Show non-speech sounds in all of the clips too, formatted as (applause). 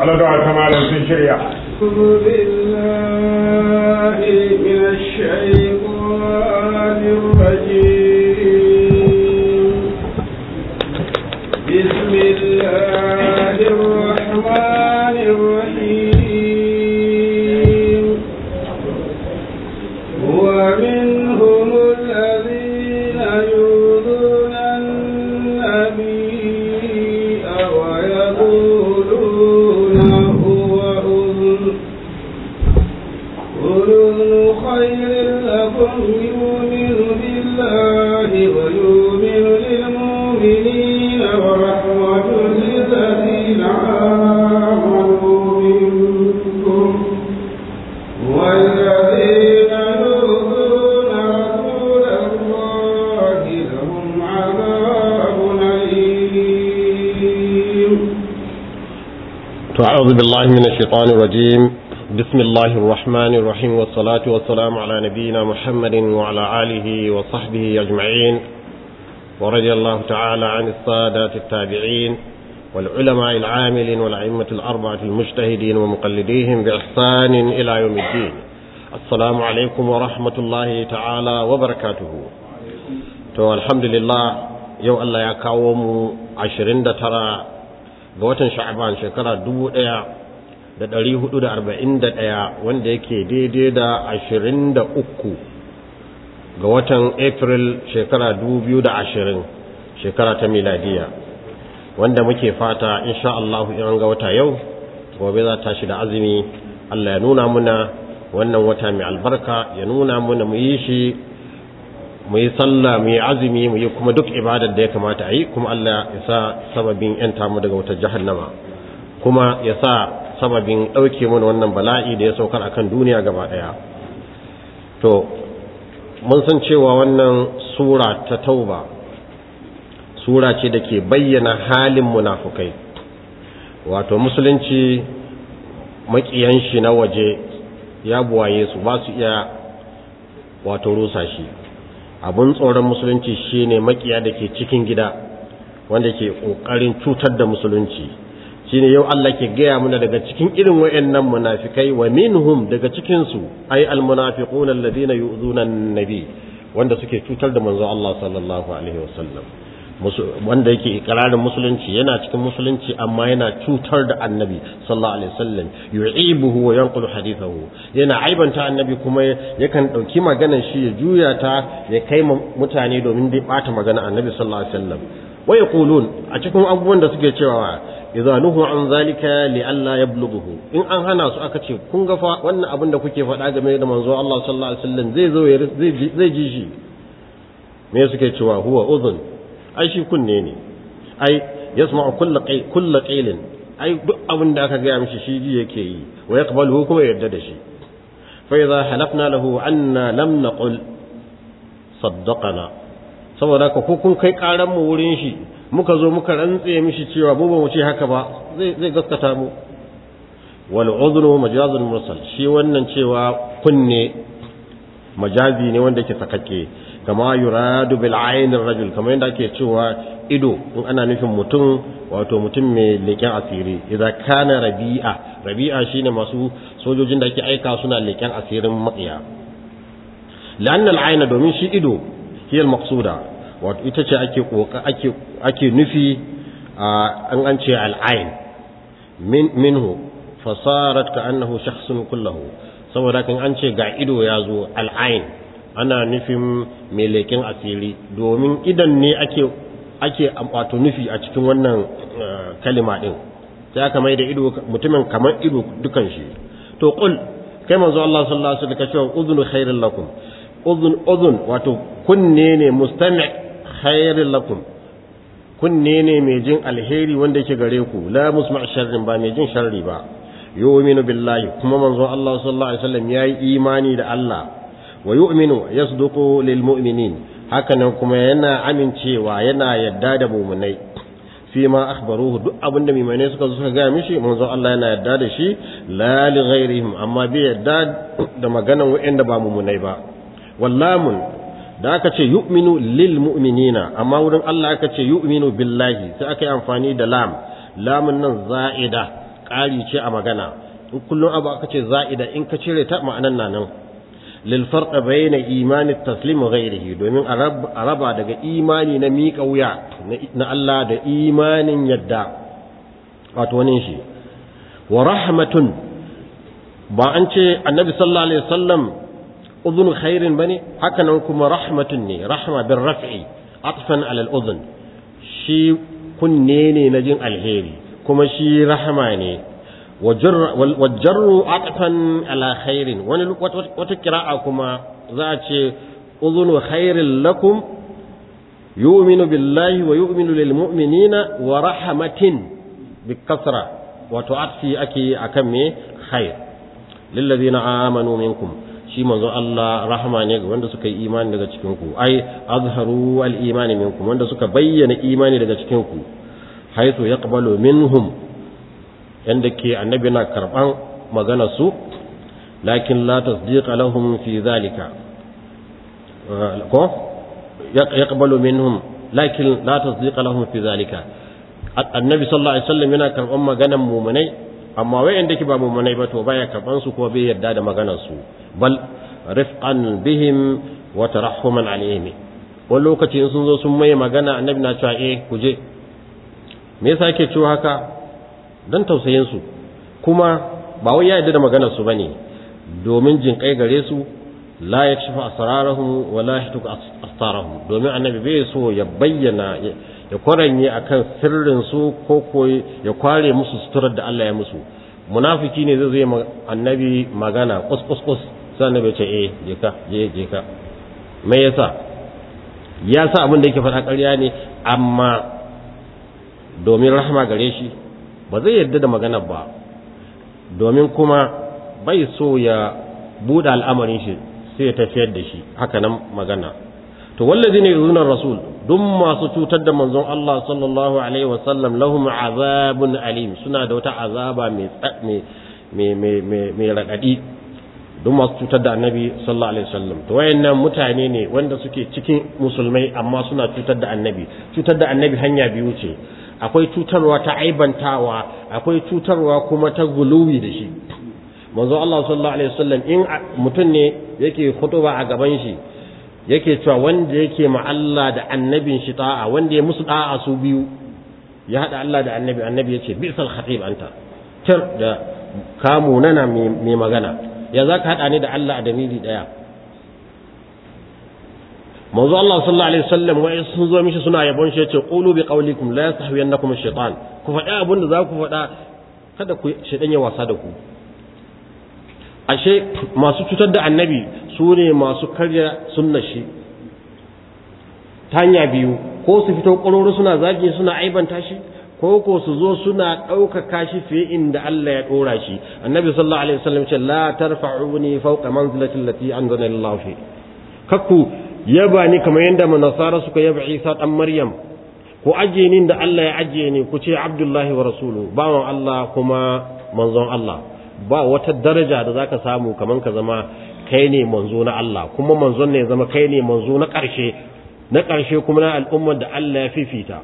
على دعاء كمال في شريعة أعوذ بالله من الشيطان الرجيم. بسم الله الرحمن بالله من الشيطان الرجيم. بسم الله الرحمن الرحيم والصلاة والسلام على نبينا محمد وعلى آله وصحبه أجمعين. ورضي الله تعالى عن السادات التابعين والعلماء العاملين والأئمة الأربعة المجتهدين ومقلديهم بإحسان إلى يوم الدين. السلام عليكم ورحمة الله تعالى وبركاته. تو الحمد لله يو الله يا كاوم عشرين ترى ga watan sha'aban shekara dubu ɗaya da ɗari huɗu da arba'in da ɗaya wanda yake daidai da ashirin da uku ga watan april shekara dubu biyu da ashirin shekara ta miladiya. Wanda muke fata insha Allah in ga wata yau gobe za ta shi da azumi Allah ya nuna muna wannan wata mai albarka ya nuna muna mu yi shi mu yi sallah mu yi azumi mu yi kuma duk ibadar da ya kamata a yi kuma Allah ya sa sababin yanta mu daga wata jahannama kuma ya sa sababin ɗauke mana wannan bala'i da ya saukar akan duniya gaba ɗaya. To mun san cewa wannan sura ta tauba sura ce da ke bayyana halin munafukai. Wato musulunci maƙiyan shi na waje ya buwaye su ba su iya wato rusa shi. Abun tsoron musulunci shine makiya da ke cikin gida wanda ke ƙoƙarin cutar da musulunci. Shine yau Allah ke gaya mana daga cikin irin wayannan munafikai wa minhum daga cikin su ay al munafiquna alladhina yu'dhuna an-nabi wanda suke cutar da manzo Allah sallallahu alaihi wasallam. Wanda yake ikrarin musulunci yana cikin musulunci amma yana cutar da annabi sallallahu alaihi wasallam. Yu'ibuhu wa yanqulu hadithahu. Yana aibanta annabi kuma yakan ɗauki maganar shi ya juya ta ya kai mutane domin dai bata magana annabi sallallahu alaihi wasallam. Wa yaqulun a cikin abubuwan da suke cewa idza nuhu an zalika li alla yablughu in an hana su aka ce kun ga fa wannan abin da kuke faɗa game da manzo Allah sallallahu alaihi wasallam zai zo zai ji shi. Me suke cewa? Huwa udhun. Ai shi kunne ne. Ai yasma'u kullu qay kullu qailin ai duk abin da aka gaya mishi shi ji yake yi wa yaqbalu kuma yarda da shi. Fa idza halafna lahu anna lam naqul saddaqana. Saboda ka ko kun kai karan mu wurin shi muka zo muka rantse mishi cewa mu ba mu ce haka ba zai zai gaskata mu. Wal udhnu majazun mursal shi wannan cewa kunne majazi ne wanda ke sakakke. Kama yuradu bil ainir rajul kamar yadda ake cewa ido in ana nufin mutum wato mutum mai leken asiri. Idza kana rabi'a rabi'a shine masu sojojin da ake aika suna leken asirin maƙiya. La'anna al domin shi ido hiya al maqsuda wato ita ce ake ake ake nufi an an ce al ain min minhu fasarat ka annahu shakhsun kullahu. Saboda kan an ce ga ido ya zo al ain ana nufin mai leƙen asiri domin idan ne ake ake wato nufi a cikin wannan kalima din sai aka mai da ido mutumin kamar ido dukan shi. To qul kai manzo Allah sallallahu alaihi wasallam kace udhun khairul lakum. Udhun udhun wato kunne ne mustami' khairul lakum. Kunne ne mai jin alheri wanda yake gare ku. La musma' sharrin ba mai jin sharri ba. Yu'minu billahi kuma manzo Allah sallallahu alaihi wasallam yayi imani da Allah. Wa yu'minu yasduqu lil mu'minin. Hakanan kuma yana amincewa yana yadda da mu'minai. Fi ma akhbaruhu duk abin da mu'minai suka zo suka ga mishi manzo Allah yana yadda da shi la li ghairihim amma bai yadda da maganan wa'anda ba mu'minai ba. Wallamun da aka ce yu'minu lil mu'minina amma wurin Allah aka ce yu'minu billahi sai aka yi amfani da lam. Lamun nan za'ida ƙari ce a magana. In kullum abu aka ce za'ida in ka cire ta ma'anan na nan. Lil farq bayna imani taslim wa ghayrihi domin a raba daga imani na miƙa wuya na Allah da imanin yadda wato wani ba an ce annabi sallallahu alaihi wasallam udhun khairin ba ne haka nan kuma rahmatun ne rahma bin raf'i atfan ala al udhun. Shi kunne ne na jin alheri kuma shi rahama ne. Wajarru atfan ala khairin wani wata kira'a kuma za a ce udhun khairin lakum yu'minu billahi wa yu'minu lil mu'minina wa rahmatin bi kasra wato atfi ake akan me khair lil ladina amanu minkum shi manzo Allah rahama ne ga wanda suka yi imani daga cikin ku ai azharu al imani minkum wanda suka bayyana imani daga cikin ku haythu yaqbalu minhum yanda ke annabi na karɓan magana su lakin la tasdiqa lahum fi zalika. Ko? Yaqbalu minhum lakin la tasdiqa lahum fi zalika. Annabi sallallahu alaihi wasallam yana karɓan maganan mu'minai amma wayanda ke ba mu'minai ba to baya karɓan su kuma bai yarda da maganar su. Bal rifqan bihim wa tarahhuman alaihim wani lokaci sun zo sun mai magana annabi na cewa eh ku je. Me yasa yake cewa haka? Dan tausayin su kuma ba wai ya yarda da maganar su ba ne domin jin kai gare su la yakshifu asrarahum wa la yahtuku astarahum. Domin annabi bai so ya bayyana ya kwaranye akan sirrin su ko ko ya kware musu suturar da Allah ya musu. Munafiki ne zai zai annabi magana kus kus kus sai annabi ce eh je ka je je ka. Me yasa ya sa abin da yake faɗa ƙarya ne amma domin rahama gare shi ba zai yarda da maganar ba. Domin kuma bai so ya buɗe al'amarin shi sai ya tafiyar da shi. Haka nan magana. To wallazi ne yuzunar rasul duk masu cutar da manzon Allah sallallahu alaihi wasallam lahum azabun alim suna da wata azaba mai mai mai mai raɗaɗi. Duk masu cutar da annabi sallallahu alaihi wasallam. To wayannan mutane ne wanda suke cikin musulmai amma suna cutar da annabi. Cutar da annabi hanya biyu ce. Akwai cutarwa ta aibantawa akwai cutarwa kuma ta guluwi da shi. Manzo Allah sallallahu alaihi wasallam in mutum ne yake khutuba a gaban shi yake cewa wanda yake ma Allah da annabin shi ta'a wanda ya musu da'a su biyu ya hada Allah da annabi annabi ya ce bisal khatib anta. Tir da kamu nana mai magana. Ya zaka hada ni da Allah a damiri ɗaya manzo Allah sallallahu alaihi wasallam wai sun zo mishi suna yabon shi ya ce qulu bi qawlikum la yastahwiyannakum ash-shaytan. Ku faɗa abin da za ku faɗa kada ku shaytan ya wasa da ku. Ashe masu cutar da annabi su ne masu karya sunnar shi. Ta hanya biyu ko su fito ƙwararru suna zagi suna aibanta shi ko ko su zo suna ɗaukaka shi fiye inda Allah ya ɗora shi. Annabi sallallahu alaihi wasallam ce la tarfa'uni fawqa manzilati allati anzala Allah fi kakku yaba ni kamar yadda manasara suka yaba Isa dan Maryam. Ko ajiye ni da Allah ya ajiye ni ku ce Abdullahi wa rasulu bawan Allah kuma manzon Allah. Ba wata daraja da zaka samu kaman ka zama kai ne manzo na Allah kuma manzon ne zama kai ne manzo na ƙarshe na ƙarshe kuma na al'ummar da Allah ya fifita.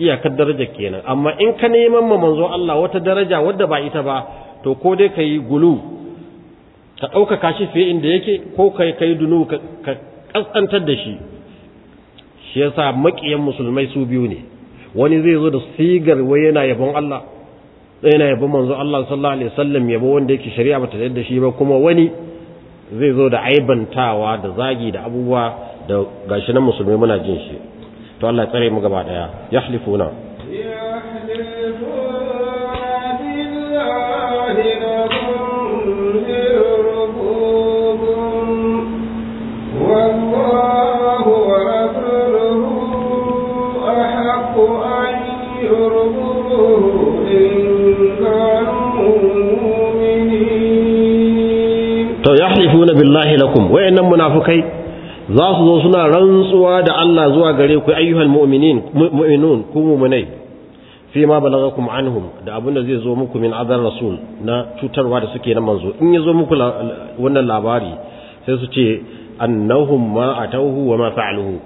Iyakar daraja kenan. Amma in ka neman ma manzo Allah wata daraja wadda ba ita ba to ko dai kai gulu ka ɗaukaka shi fiye inda yake ko kai kai dunu ka kaskantar da shi. Shi yasa maƙiyan musulmai su biyu ne. Wani zai zo da sigar wai yana yabon Allah yana yabon manzo Allah sallallahu alaihi wasallam yabo wanda yake shari'a bata da shi ba kuma wani zai zo da aibantawa da zagi da abubuwa da gashi nan musulmai muna jin shi. To Allah ya tsare mu gaba ɗaya. Yahlifuna. Lakum wayannan munafikai za su zo suna rantsuwa da Allah zuwa gare ku ayyuhal mu'minin mu'minun ku mu'minai. Fi ma balagakum anhum da abin da zai zo muku min azar rasul na cutarwa da suke na manzo. In ya zo muku wannan labari sai su ce annahum ma atawhu wa ma fa'aluhu.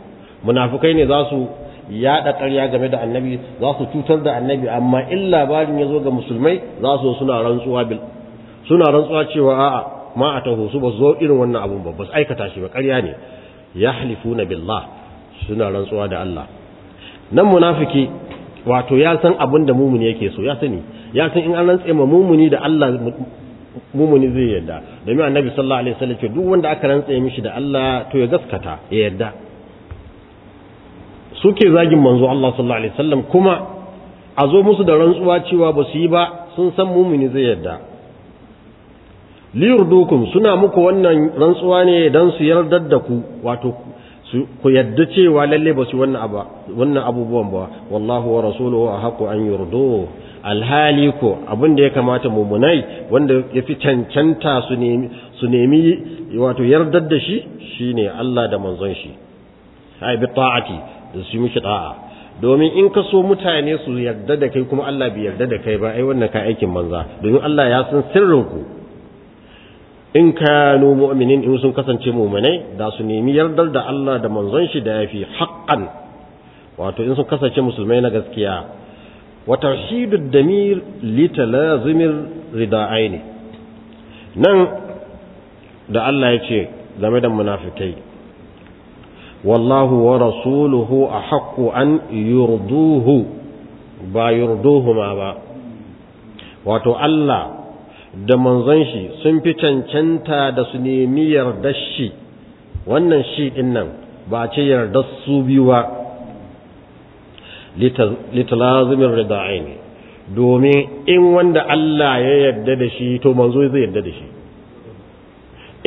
Munafikai ne za su yaɗa ƙarya game da annabi za su cutar da annabi amma in labarin ya zo ga musulmai za su suna rantsuwa bil suna rantsuwa cewa a'a ma a taho su ba zo irin wannan abun ba ba su aikata shi ba ƙarya ne. Ya halifuna billah suna rantsuwa da Allah. Nan munafiki wato ya san abin da mumuni yake so ya sani. Ya san in an rantse ma mumuni da Allah mumuni zai yarda. Domin annabi sallallahu alaihi wasallam ce duk wanda aka rantse mishi da Allah to ya gaskata ya yarda. Suke zagin manzo Allah sallallahu alaihi wasallam kuma a zo musu da rantsuwa cewa ba su yi ba sun san mumuni zai yarda. Liyurdukum suna muku wannan rantsuwa ne dan su yardar da ku wato ku yadda cewa lalle ba su wannan abu wannan abubuwan ba. Wallahu wa rasuluhu ahaqu an yurdu. Alhali ko abin da ya kamata mumunai wanda yafi cancanta su nemi su nemi wato yardar da shi shine Allah da manzon shi. Ai bi ta'ati da su mishi ta'a domin in ka so mutane su yarda da kai kuma Allah bai yarda da kai ba ai wannan ka aikin banza. Domin Allah ya san sirrin ku in kanu mu'minin in sun kasance mu'minai da su nemi yardar da Allah da manzon shi da yafi haqqan. Wato in sun kasance musulmai na gaskiya. Wa tawhidud damir li talazimir rida'aini. Nan da Allah ya ce game da munafikai wallahu wa rasuluhu ahaqqu an yurduhu. Ba yurduhu ma ba. Wato Allah da manzon shi sun fi cancanta da su nemi yardar shi. Wannan shi ɗin nan ba a ce yardar su biyu ba. Litalazimin rida'ain. Domin in wanda Allah ya yarda da shi to manzo zai yarda da shi.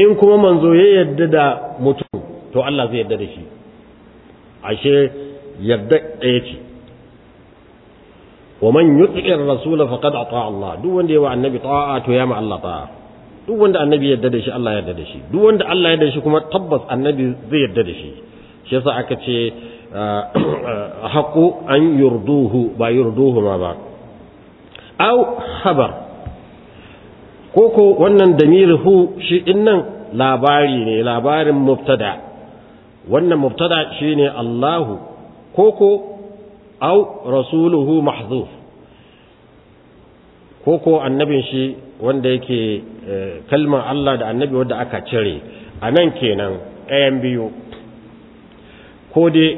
In kuma manzo ya yarda da mutum to Allah zai yarda da shi. Ashe yarda ɗaya ce. Wa man yuti'ir rasul faqad ata Allah. Duk wanda yawa annabi ta'a to ya ma Allah ta'a. Duk wanda annabi yarda da shi Allah yarda da shi. Duk wanda Allah yarda da shi kuma tabbas annabi zai yarda da shi. Shi yasa aka ce haqu an yurduhu ba yurduhu ma ba. Aw khabar. Koko wannan damirhu shi ɗin nan labari ne labarin mubtada. Wannan mubtada shine Allahu. Koko aw rasuluhu mahzuf. Ko ko annabin shi wanda yake kalmar Allah da annabi wanda aka cire. A nan kenan ɗayan biyu. Ko dai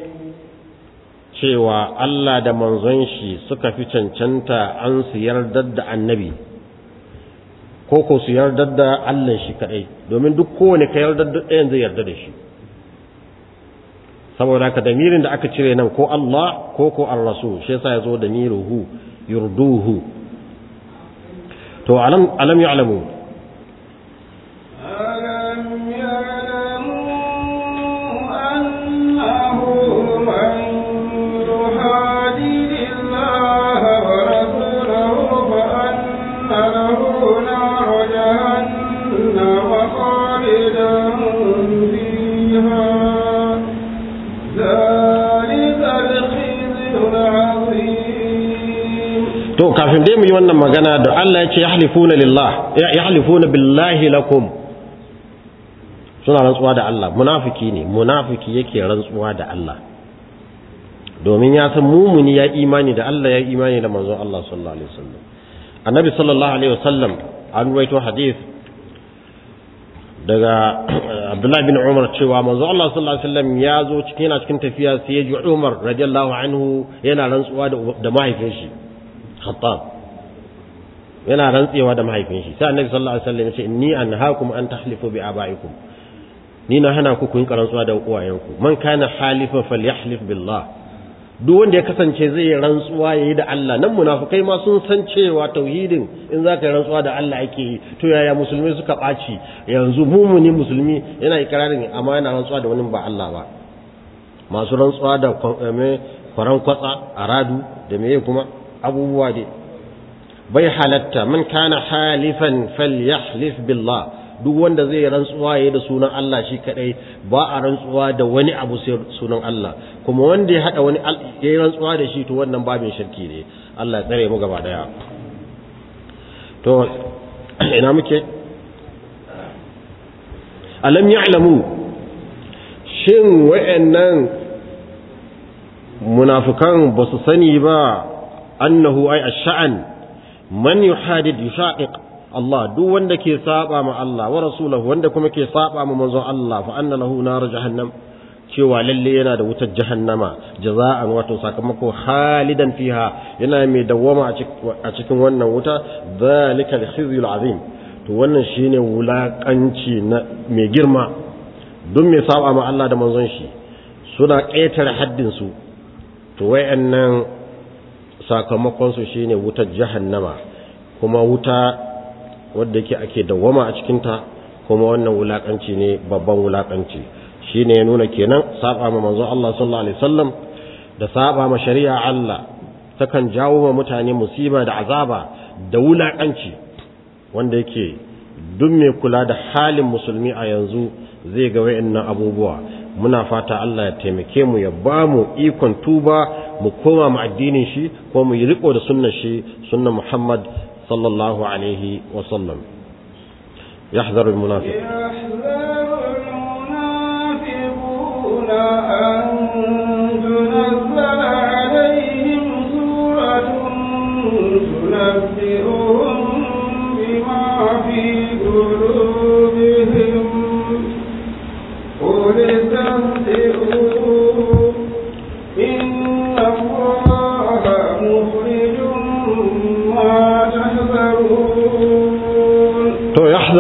cewa Allah da manzon shi suka fi cancanta an su yardar da annabi ko ko su yardar da Allah shi kadai domin duk kowane ka yardar da ɗayan zai yarda da shi. Saboda ka damirin da aka cire nan ko Allah ko ko ar-rasul shi yasa ya zo damiruhu yurduhu. To alam alam ya'lamu. To kafin dai mu yi wannan magana da Allah ya ce yahlifuna lillah yahlifuna billahi lakum. Suna rantsuwa da Allah. Munafiki ne. Munafiki yake rantsuwa da Allah. Domin ya san mumuni ya imani da Allah ya imani da manzon Allah sallallahu alaihi wasallam. Annabi sallallahu alaihi wasallam an ruwaito hadith daga Abdullah bin Umar cewa manzo Allah sallallahu alaihi wasallam ya zo cikin yana cikin tafiya sai ya ji Umar radiyallahu anhu yana rantsuwa da mahaifin shi. Khattab. Yana rantsewa da mahaifin shi. Sai Annabi sallallahu alaihi wasallam ya ce inni anhaakum an tahlifu bi abaikum. Ni na hana ku ku yi rantsuwa da uwayenku. Man kana halifan falyahlif billah. Duk wanda ya kasance zai rantsuwa yayi da Allah nan munafikai ma sun san cewa tauhidin in za ka yi rantsuwa da Allah ake yi to yaya musulmi suka ɓaci? Yanzu mumuni musulmi yana ikirarin amma yana rantsuwa da wani ba Allah ba. Masu rantsuwa da kwaran kwatsa aradu da meye kuma? Abubuwa dai. Bai halatta man kana halifan falyahlif billah duk wanda zai rantsuwa yayi da sunan Allah shi kadai ba a rantsuwa da wani abu sai sunan Allah. Kuma wanda ya hada wani yayi rantsuwa da shi to wannan babin shirki ne. Allah ya tsare mu gaba ɗaya. To (clears throat) ina muke? Alam ya'lamu shin wayannan munafikan ba su sani ba? Annahu ay ash-sha'an man yuhadid yushaqiq Allah duk wanda ke saba ma Allah wa rasulahu wanda kuma ke saba ma manzon Allah fa anna lahu nar jahannam cewa lalle yana da wutar jahannama jaza'an wato sakamako halidan fiha yana mai dawwama a cikin wannan wuta zalika al-khizyul azim. To wannan shine wulakanci na mai girma duk mai saba ma Allah da manzon shi suna ƙetare haddin su to wayannan sakamakon su shine wutar jahannama kuma wuta wadda yake ake dawwama a cikin ta kuma wannan wulakanci ne babban wulakanci. Shine ya nuna kenan saba ma manzo Allah sallallahu alaihi wasallam da saba ma shari'a Allah. Takan jawo ma mutane musiba da azaba da wulakanci wanda yake duk mai kula da halin musulmi a yanzu zai ga wayannan abubuwa. Muna fata Allah ya taimake mu ya ba mu ikon tuba mu koma mu addinin shi ko mu riko da sunnar shi sunnar Muhammad sallallahu alaihi wasallam يحذر المنافق أن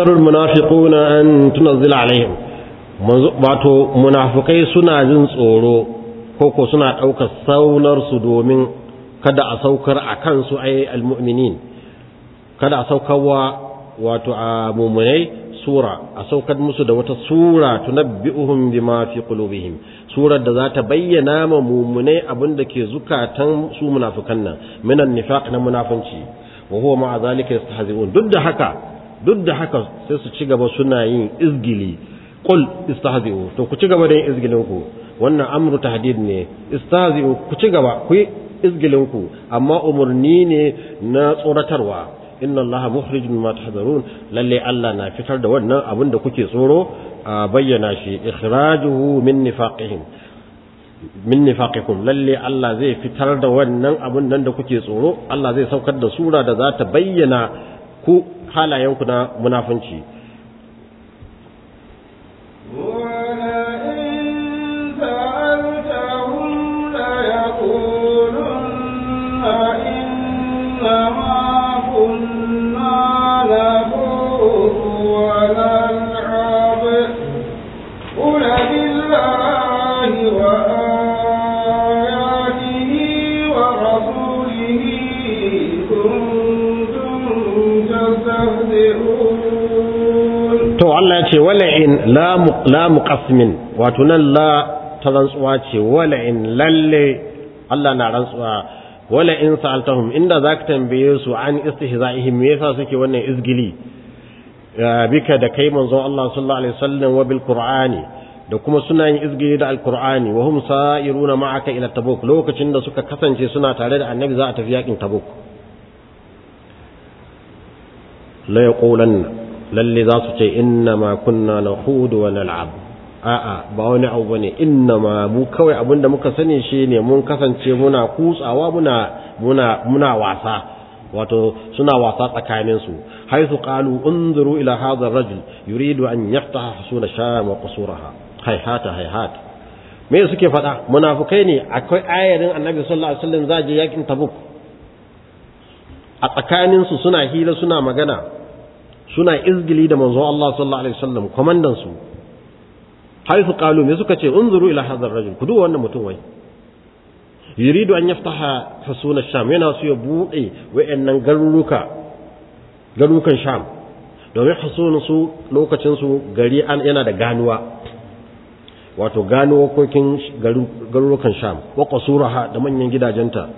yakhsharu munafiquna an tunzila alaihim wato munafikai suna jin tsoro koko suna ɗaukar saunar su domin kada a saukar akan su ai almu'minin kada a saukarwa wato a mumunai sura a saukar musu da wata sura tunabbi'uhum bima fi qulubihim surar da za ta bayyana ma mumunai abin da ke zukatan su munafikan nan minan nifaq na munafanci wa huwa ma'a zalika yastahzi'un duk da haka duk da haka sai su ci gaba suna yin izgili. Qul istahzi'u. To ku ci gaba da yin izgilin ku wannan amru tahdid ne. Istahzi'u. Ku ci gaba. Ku yi izgilin ku amma umurni ne na tsoratarwa. Inna allaha mukhrijun ma tahdharun. Lalle Allah na fitar da wannan abin da kuke tsoro a bayyana shi. Ikhrajuhu min nifaqihim. Min nifaqikum lalle Allah zai fitar da wannan abin nan da kuke tsoro. Allah zai saukar da sura da za ta bayyana ku halayenku na munafunci. La muqasmin wato nan la ta rantsuwa ce wala'in lalle Allah na rantsuwa wala'in sa'altahum inda zaka tambaye su an istihza'ihim me yasa suke wannan izgili? Bika da kai manzon Allah sallallahu alaihi wasallam wa bil qur'ani da kuma suna yin izgili da alqur'ani wa hum sa'iruna ma'aka ila tabuk lokacin da suka kasance suna tare da annabi za a tafi yaƙin tabuk. La yaqulanna lalle za su ce inna ma kunna na huɗu wa nal'ab. A'a ba wani abu ba ne inna ma mu kawai abin da muka sani shine mun kasance muna kutsawa muna muna muna wasa. Wato suna wasa tsakanin su haythu qalu unzuru ila hadha ar-rajul yuridu an yaftaha husula sham wa qusuraha hayhata hayhat. Me suke faɗa? Munafukai ne. Akwai ayarin annabi sallallahu alaihi wasallam za je yaƙin tabuk. A tsakanin su suna hila suna magana. Suna izgili da manzon Allah sallallahu alaihi wasallam komandan su. Haifu qalu me suka ce? Unzuru ila hadha ar-rajul kudu wannan mutum wai. Yuridu an yaftaha husuna sham. Yana so ya buɗe wayannan garuruka garurukan sham. Domin husun su lokacin su gari an yana da ganuwa. Wato ganuwakokin garurukan sham. Wa qasuraha da manyan gidajenta.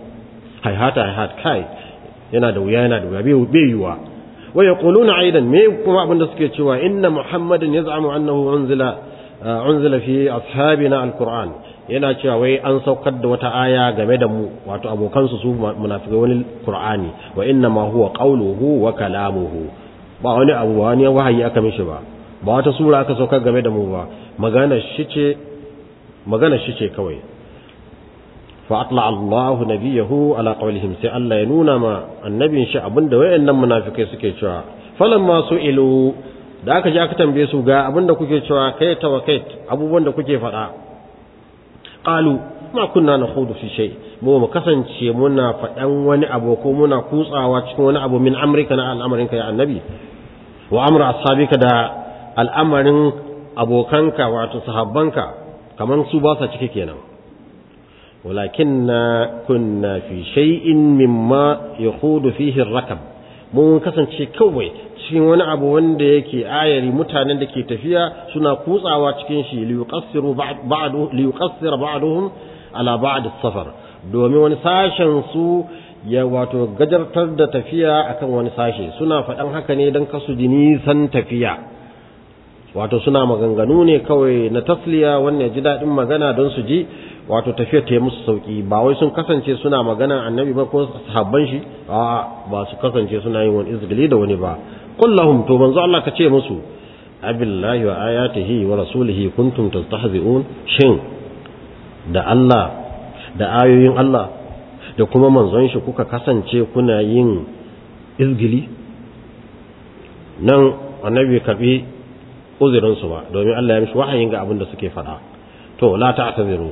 Hayhata hayhat kai. Yana da wuya yana da wuya. Bai yiwa wa yaquluna aidan me kuma abin da suke cewa inna muhammadin yaz'amu annahu unzila uh, unzila fi ashabina alquran. Yana cewa wai an saukar da wata aya game da mu wato abokansu su munafikai wani qur'ani. Wa inna ma huwa qawluhu wa kalamuhu. Ba wani abu ba wani wahayi aka mishi ba. Ba wata sura aka saukar game da mu ba. Magana shi ce magana shi ce kawai. Fa atla Allahu nabiyahu ala qawlihim sai Allah ya nuna ma annabin shi abin da wayannan munafikai suke cewa falamma su'ilu da aka ji aka tambaye su ga abin da kuke cewa kai tawakkait abubuwan da kuke faɗa qalu ma kunna nakhudu fi shay mu mu kasance muna faɗan wani abu ko muna kutsawa cikin wani abu min amrika na al'amarinka ya annabi wa amra ashabika da al'amarin abokanka wato sahabbanka kaman su ba sa cike kenan walakinna kunna fi shay'in mimma yakhudu fihi ar-rakab mun kasance kawai cikin wani abu wanda yake ayari mutanen da ke tafiya suna kutsawa cikin shi liyuqassiru ba'du ba'duhum ala ba'd as-safar domin wani sashen su ya wato gajartar da tafiya akan wani sashe suna faɗan haka ne don kasu ji nisan tafiya wato suna maganganu ne kawai na tasliya wannan ji daɗin magana don su ji wato tafiya ta yi musu sauƙi. Ba wai sun kasance suna magana annabi ba ko sahabban shi? A ba su kasance suna yin wani izgili da wani ba. Kullahum to manzo Allah ka ce musu abillahi wa ayatihi wa rasulihi kuntum tastahzi'un. Shin da Allah da ayoyin Allah da kuma manzon shi kuka kasance kuna yin izgili? Nan annabi karɓi uzurin su ba domin Allah ya mishi wahayin ga abin da suke faɗa. To la ta'taziru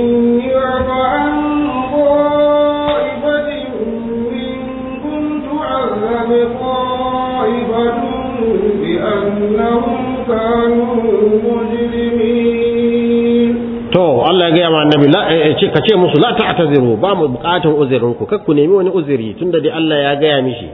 to Allah ya gaya ma annabi la ce ka ce musu la ta'taziru ba mu bukatun uzurin ku kakku nemi wani uzuri tunda dai Allah ya gaya mishi.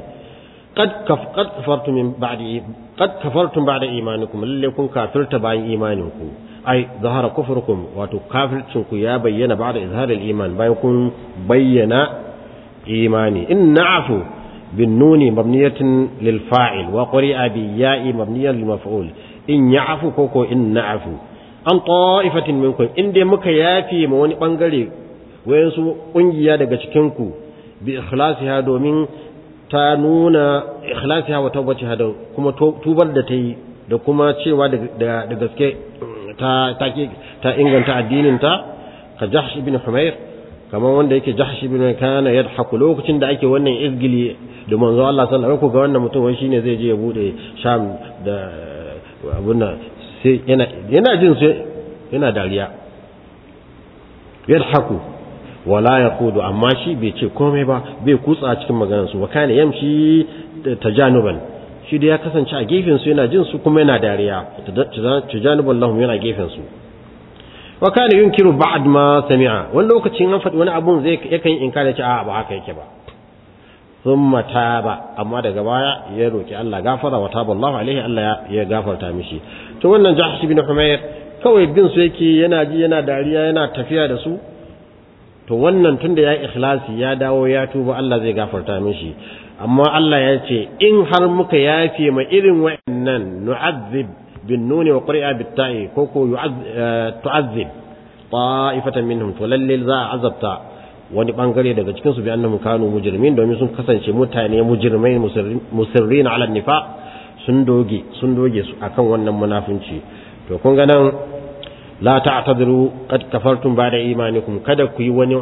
Qad kaf qad kafartum min ba'di qad kafartum ba'da imanikum lalle kun kafirta bayan imanin ku ai zahara kufrukum wato kafircin ku ya bayyana ba'da izharil iman bayan kun bayyana imani. In na'fu bin nuni mabniyatin lil fa'il wa qari'a bi ya'i mabniyan lil maf'ul. In ya'fu koko in na'fu. An ta'ifatin minkum in dai muka yafi ma wani ɓangare wayansu ƙungiya daga cikin ku bi ikhlasiha domin ta nuna ikhlasiha wa tawbatiha da kuma tubar da ta yi da kuma cewa da gaske ta ta ta inganta addinin ta ka Jahsh ibn Humayr kamar wanda yake Jahsh ibn kana yadhaku lokacin da ake wannan izgili da manzo Allah sallallahu alaihi wasallam ga wannan mutum wai shine zai je ya buɗe Sham da abun sai yana yana jin sai yana dariya. Yadhaku wala yaqudu amma shi bai ce komai ba bai kutsa cikin maganar su wa yamshi tajanuban shi da ya kasance a gefen su yana jin su kuma yana dariya. Tajanuban lahum yana gefen su wa kana yunkiru ba'd ma sami'a wani lokacin an faɗi wani abun zai yakan yi inkari ce a ba haka yake ba. Thumma taba amma daga baya ya roki Allah gafara wa taba Allah alaihi Allah ya gafarta mishi to wannan Jahsh ibn Humayr kawai bin su yake yana ji yana dariya yana tafiya da su to wannan tunda ya ikhlasi ya dawo ya tuba Allah zai gafarta mishi amma Allah ya ce in har muka yafe ma irin wa'annan nu'azzib bin nuni wa qari'a bit ta'i ko ko tu'azzib ta'ifatan minhum to lalle za a azabta wani ɓangare daga cikin su bi annahum kanu mujrimin domin sun kasance mutane mujrimai musirrin ala nifaq sun doge sun doge su akan wannan munafunci. To kun ga nan la ta'tadiru qad kafartum ba'da imanikum kada ku yi wani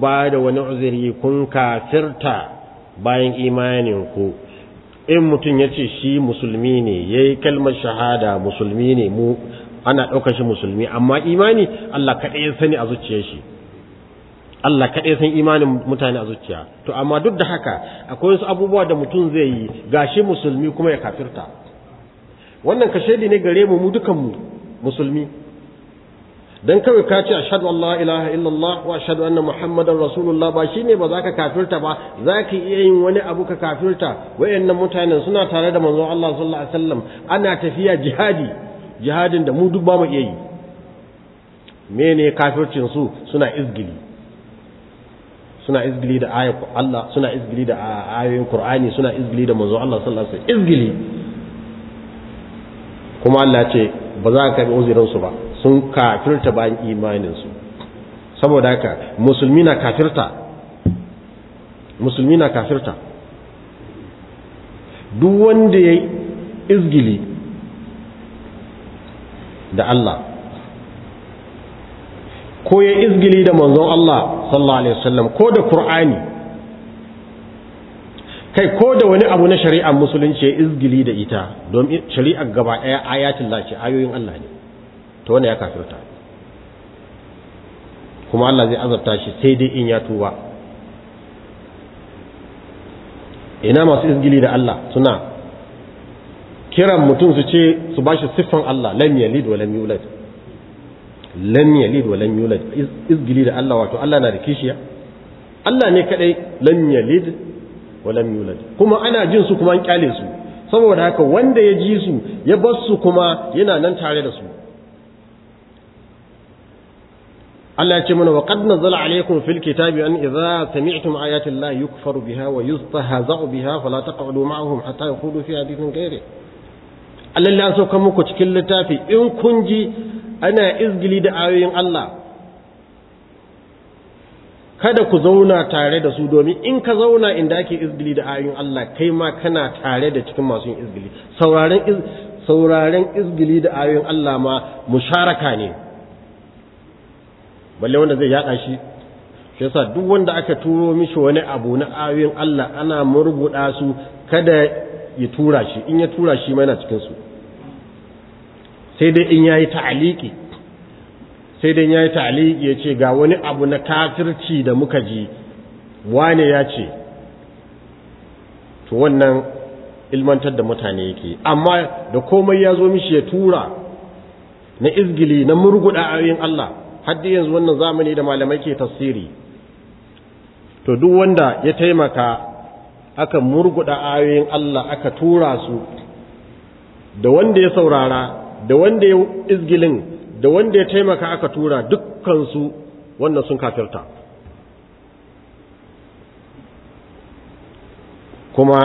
ba da wani uzuri kun kafirta bayan imanin ku in mutum ya ce shi musulmi ne yayi kalmar shahada musulmi ne mu ana ɗaukar shi musulmi amma imani Allah kaɗai ya sani a zuciyar shi. Allah kaɗai san imanin mutane a zuciya. To amma duk da haka akwai wasu abubuwa da mutum zai yi gashi musulmi kuma ya kafirta. Wannan kashedi ne gare mu mu dukan mu musulmi. Dan kawai ka ce ashhadu an la ilaha illallah wa ashhadu anna muhammadar rasulullah ba shine ba za ka kafirta ba. Za ka iya yin wani abu ka kafirta. Wayannan mutanen suna tare da manzon Allah sallallahu alaihi wasallam. Ana tafiya jihadi jihadin da mu duk ba mu iya yi. Mene kafircin su? Suna izgili. Suna izgili da ayat Allah suna izgili da ayoyin Qur'ani suna izgili da manzon Allah sallallahu alaihi wasallam izgili. Kuma Allah ce ba za ka karɓi uzurinsu ba sun kafirta bayan imaninsu. Saboda haka musulmi na kafirta musulmi na kafirta. Duk wanda ya izgili da Allah ko ya izgili da manzon Allah sallallahu alaihi wasallam ko da Qur'ani. Kai ko da wani abu na shari'ar musulunci ya izgili da ita domin shari'ar gaba ɗaya ayatin lace ayoyin Allah ne. To wanda ya kafirta. Kuma Allah zai azabta shi sai dai in ya tuba. Ina masu izgili da Allah suna kiran mutum su ce su bashi siffan Allah lam yalid wa lam yulad. Lam yalid wa lam yulad. Izgili da Allah wato Allah na da kishiya. Allah ne kadai lam yalid wa lam yulad. Kuma ana jin su kuma an ƙyale su. Saboda haka wanda ya ji su ya bar su kuma yana nan tare da su. Allah ya ce mana wa qad nazzala alaykum fil kitabi an idza sami'tum ayati llahi yukfaru biha wa yustahza'u biha fala taq'udu ma'ahum hatta yaqudu fi hadithin ghairi. Allah ya sauka muku cikin littafi in kun ji ana izgili da ayoyin Allah. Kada ku zauna tare da su domin in ka zauna inda ake izgili da ayoyin Allah kai ma kana tare da cikin masu yin izgili. Sauraren sauraren izgili da ayoyin Allah ma musharaka ne. Balle wanda zai yada shi. Shi yasa duk wanda aka turo mishi wani abu na ayoyin Allah ana murguda su kada ya tura shi. In ya tura shi ma yana cikin su sai dai in yayi ta'aliki sai dai yayi ta'aliki ya ce ga wani abu na kafirci da muka ji wane ya ce? To wannan ilmantar da mutane yake amma da komai ya zo mishi ya tura na izgili na murguda ayoyin Allah haddi yanzu wannan zamani da malamai ke tafsiri. To duk wanda ya taimaka aka murguda ayoyin Allah aka tura su da wanda ya saurara da wanda ya izgilin da wanda ya taimaka aka tura dukkansu wannan sun kafirta. Kuma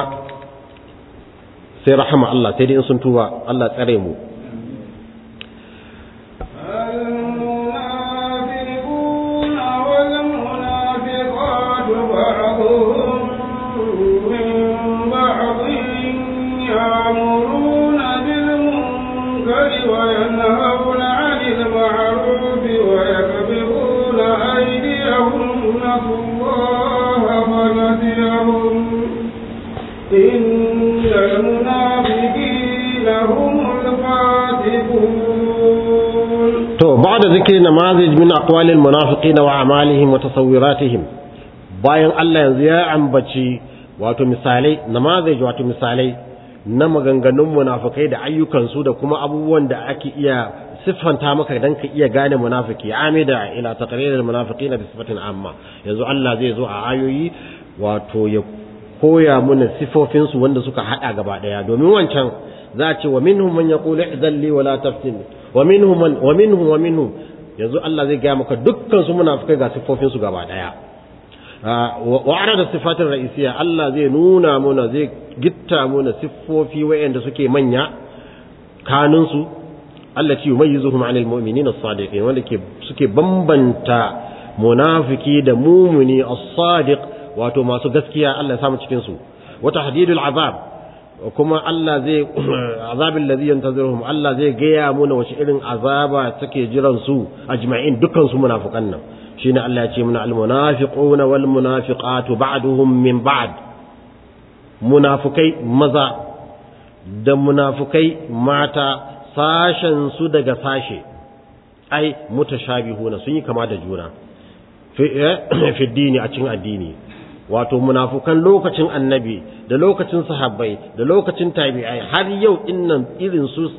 sai rahama Allah sai dai in sun tuba Allah tsare mu. Namazij min aqwalil munafiqina wa a'malihim wa tasawwiratihim. Bayan Allah yanzu ya ambaci wato misalai namazij wato misalai na maganganun munafikai da ayyukansu da kuma abubuwan da ake iya siffanta maka dan ka iya gane munafiki. Amida ila taqriril munafiqina bi sifatin amma. Yanzu Allah zai zo a ayoyi wato ya koya mana sifofinsu wanda suka hada gaba ɗaya domin wancan za a ce wa minhum man yaqulu idzalli wala taftini wa minhum wa minhum yanzu Allah zai gaya maka dukkan su munafikai ga sifofinsu gaba ɗaya. Wa arada sifatin ra'isiya Allah zai nuna muna zai gitta muna siffofi wayanda suke manya kanun su Allah ce yumayyizuhum 'anil mu'minina as-sadiqin wanda ke suke bambanta munafiki da mumuni as-sadiq wato masu gaskiya Allah ya samu cikin su. Wa tahdidul azab. Kuma Allah zai (clears throat) azabin ladhi yantaziruhum Allah zai gaya muna wace irin azaba take jiran su ajma'in dukkan su munafikan nan. Shine Allah ya ce muna almunafiquna wal munafiqatu ba'duhum min ba'd. Munafikai maza da munafikai mata sashen su daga sashe. Ai mutashabihuna sun yi kama da juna. Fi (clears throat) dini a cikin addini. Wato munafukan lokacin annabi da lokacin sahabbai da lokacin tabi'ai har yau innan irin su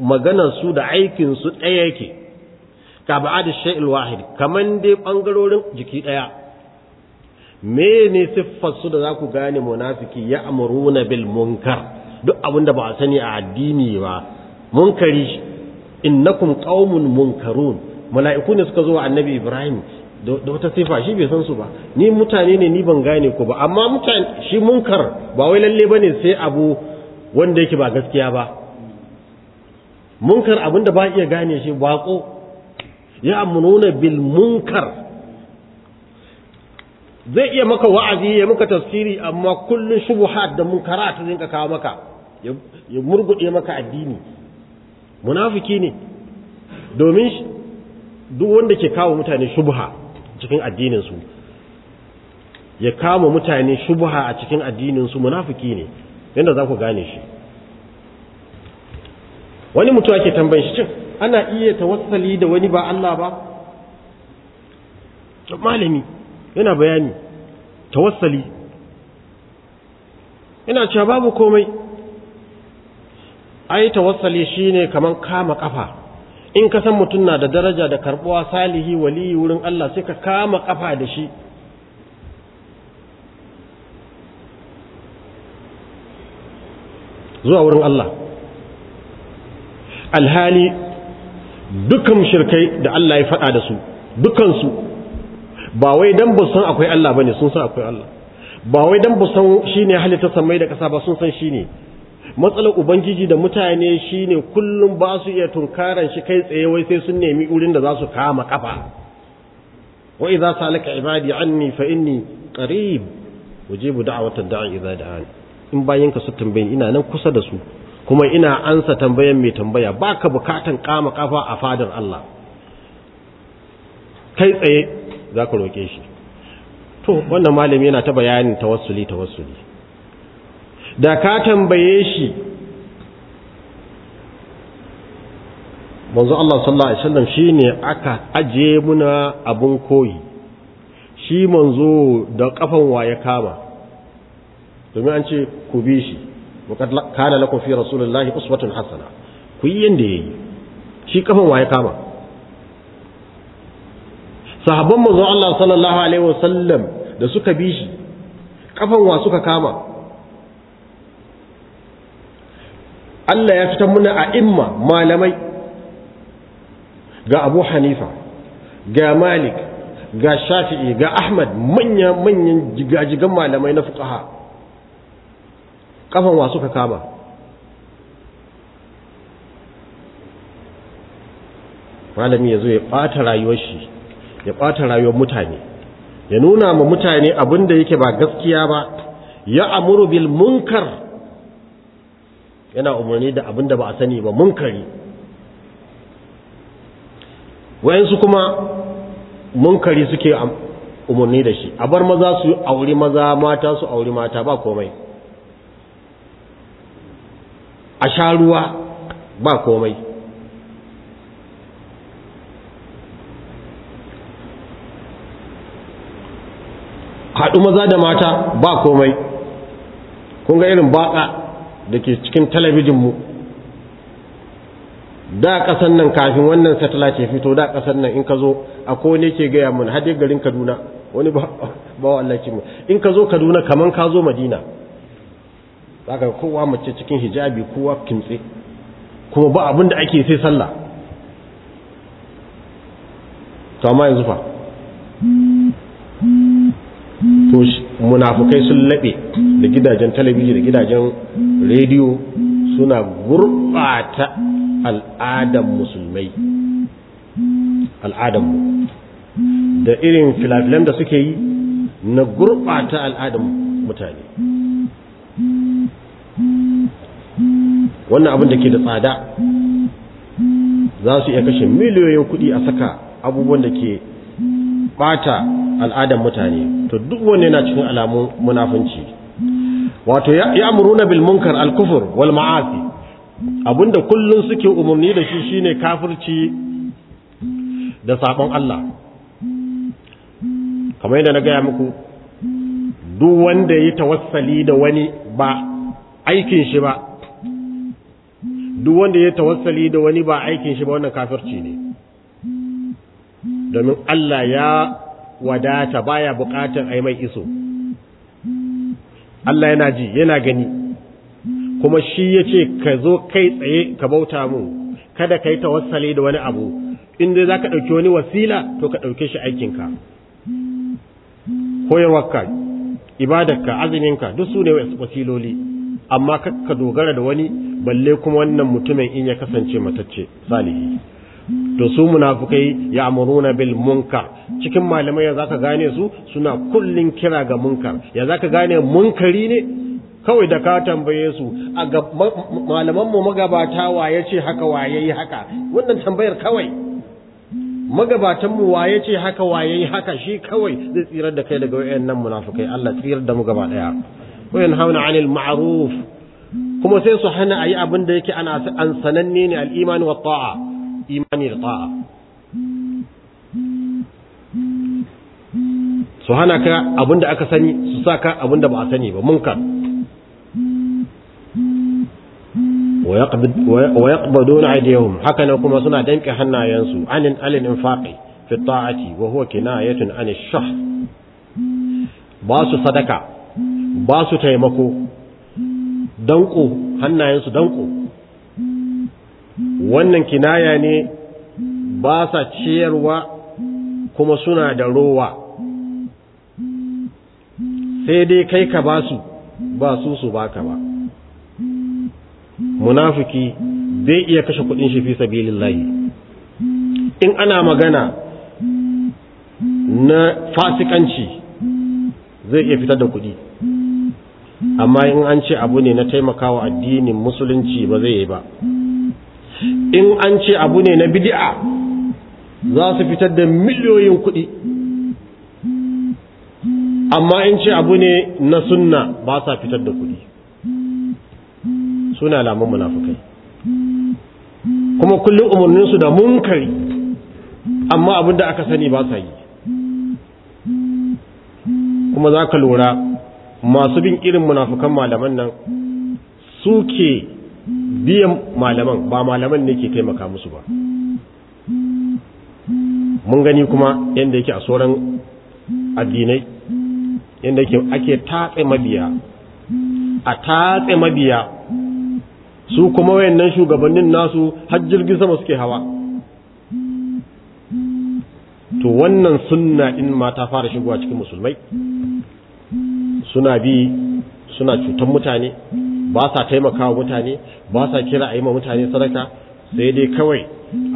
maganar su da aikin su ɗaya yake. Ka ba'ad shay'il wahid kaman dai ɓangarorin jiki ɗaya. Me ne siffar su da za ku gane munafiki ya amuruna bil munkar? Duk abin da ba a sani a addini ba. Munkari innakum qaumun munkarun. Mala'iku ne suka zo wa annabi ibrahim da wata sifa shi bai san su ba. Ni mutane ne ni ban gane ku ba. Amma mutane shi munkar ba wai lalle ba ne sai abu wanda yake ba gaskiya ba. Munkar abin da ba iya gane shi bako ya amununa bil munkar. Zai iya maka wa'azi ya maka tafsiri amma kullun shubuhat da munkarat zai ka kawo maka. Ya murgude maka addini. Munafiki ne. Domin duk wanda ke kawo mutane shubha cikin addinin su ya kama mutane shubha a cikin addinin su munafiki ne. Yanda za ku gane shi. Wani mutum ake tambayin shi cin ana iya tawassali da wani ba Allah ba? Malami yana bayani tawassali. Yana cewa babu komai. Ai tawassali shine kaman kama kafa in ka san mutum na da daraja da karbuwa salihi waliyi wurin Allah sai ka kama kafa da shi. Zuwa wurin Allah. Alhali dukkan shirkai da Allah ya faɗa da su dukansu ba wai dan ba san akwai Allah ba ne sun san akwai Allah. Ba wai dan ba san shine halitta samai da ƙasa ba sun san shine matsalar ubangiji da mutane shine kullum ba su iya tunkaran shi kai tsaye wai sai sun nemi wurin da za su kama kafa. Wa idza salaka ibadi anni fa inni qarib. Ujibu da'watad da'i idza da'an. In bayan ka su tambaye ina nan kusa da su kuma ina ansa tambayan mai tambaya baka bukatan kama kafa a fadar Allah. Kai tsaye za ka roƙe shi. To wannan malami yana ta bayanin tawassuli tawassuli. da ka tambaye shi manzo Allah sallallahu alaihi wasallam shine aka aje muna abun koyi shi manzo da kafan waye kama domin an ce ku bi shi وقد كان لكم في رسول الله أسوة حسنة ku yi yanda ya yi shi kafan waye kama sahabban manzon Allah sallallahu alaihi wasallam da suka bi shi kafan wa suka kama Allah ya fitar muna a imma malamai. Ga Abu Hanifa ga Malik ga Shafi'i ga Ahmad manya manyan jigajigan malamai na fuqaha. Kafan wa suka kama? Malami ya zo ya ɓata rayuwar shi ya ɓata rayuwar mutane ya nuna ma mutane abin da yake ba gaskiya ba. Ya amuru bil munkar yana umarni da abin da ba a sani ba munkari. Wayansu kuma munkari suke umarni da shi. A bar maza su auri maza mata su auri mata ba komai. A sha ruwa ba komai. Haɗu maza da mata ba komai. Kun ga irin baƙa da ke cikin talabijinmu da ƙasan nan kafin wannan satellite ya fito da ƙasan nan in ka zo a ƙone ke gaya mun hadin garin kaduna. Wani ba (laughs) wa Allah mu in ka zo kaduna kaman ka zo madina. Zaka kowa mace cikin hijabi kowa kimtse kuma ba abin da ake sai sallah. To amma yanzu fa to munafukai sun laɓe da gidajen talabijin da gidajen rediyo suna gurɓata al'adan musulmai. Al'adanmu. Da irin filafilan da suke yi na gurɓata al'adan mutane. Wannan abin da ke da tsada za su iya kashe miliyoyin kuɗi a saka abubuwan da ke ɓata al'adan mutane. To duk wanne yana cikin alamun munafunci. Wato ya amuruna bil munkar al kufur wal ma'asi. Abinda kullun suke umarni da shi shine kafirci da sabon Allah. Kamar yadda na gaya muku duk wanda ya tawassali da wani ba aikin shi ba duk wanda ya tawassali da wani ba aikin shi ba wannan kafirci ne. Domin Allah ya wadata baya buƙatar ai mai iso. Allah yana ji yana gani. Kuma shi ya ce ka zo kai tsaye ka bauta mu kada ka yi tawassali da wani abu. Inda za ka ɗauki wani wasila to ka ɗauke shi aikinka. Koyarwarka ibadarka azuminka duk su ne wasiloli. Amma ka dogara da wani balle kuma wannan mutumin in ya kasance matacce salihi. To su munafukai ya'muruna bil munkar. Cikin malamai ya zaka gane su suna kullun kira ga munkar. Ya zaka gane munkari ne? Kawai da ka tambaye su a malaman mu magabata waye ce haka waye yi haka? Wannan tambayar kawai. Magabatan mu waye ce haka waye yi haka? Shi kawai zai tsirar da kai daga wayannan munafukai. Allah tsirar da mu gaba ɗaya. Wayan hauna anil ma'ruf. Kuma sai su hana ayi abin da yake ana an sananne ne al-iman wa ta'a. Imani da ta'a. Su hana ka abin da aka sani su sa ka abin da ba a sani ba munkar. Wa yaqbaduna aydihim haka nan kuma suna danke hannayensu anin alin infaqi fi ta'ati wa huwa kinayatun an ash-shahr ba su sadaka ba su taimako danko hannayensu danko. Wannan kinaya ne ba sa ciyarwa kuma suna da rowa. Sai dai kai ka ba su ba su su baka ba. Munafiki zai iya kashe kuɗin shi fi sabilillahi. In ana magana na fasikanci zai iya fitar da kuɗi amma in an ce abu ne na taimakawa addinin musulunci ba zai yi ba. In an ce abu ne na bid'a za su fitar da miliyoyin kuɗi. Amma in ce abu ne na sunna ba sa fitar da kuɗi. Suna lamun munafukai. Kuma kullum umarninsu da munkari amma abin da aka sani ba sa yi. Kuma za ka lura masu bin irin munafukan malaman nan suke biyan malaman ba malaman ne ke taimaka musu ba. Mun gani kuma yadda yake a sauran addinai yadda yake ake tatse mabiya. A tatse mabiya su kuma wayannan shugabannin nasu har jirgin sama suke hawa. To wannan sunna din ma ta fara shigowa cikin musulmai. Suna bi suna cutan mutane. Ba sa taimakawa mutane ba sa kira a yi ma mutane sadaka sai dai kawai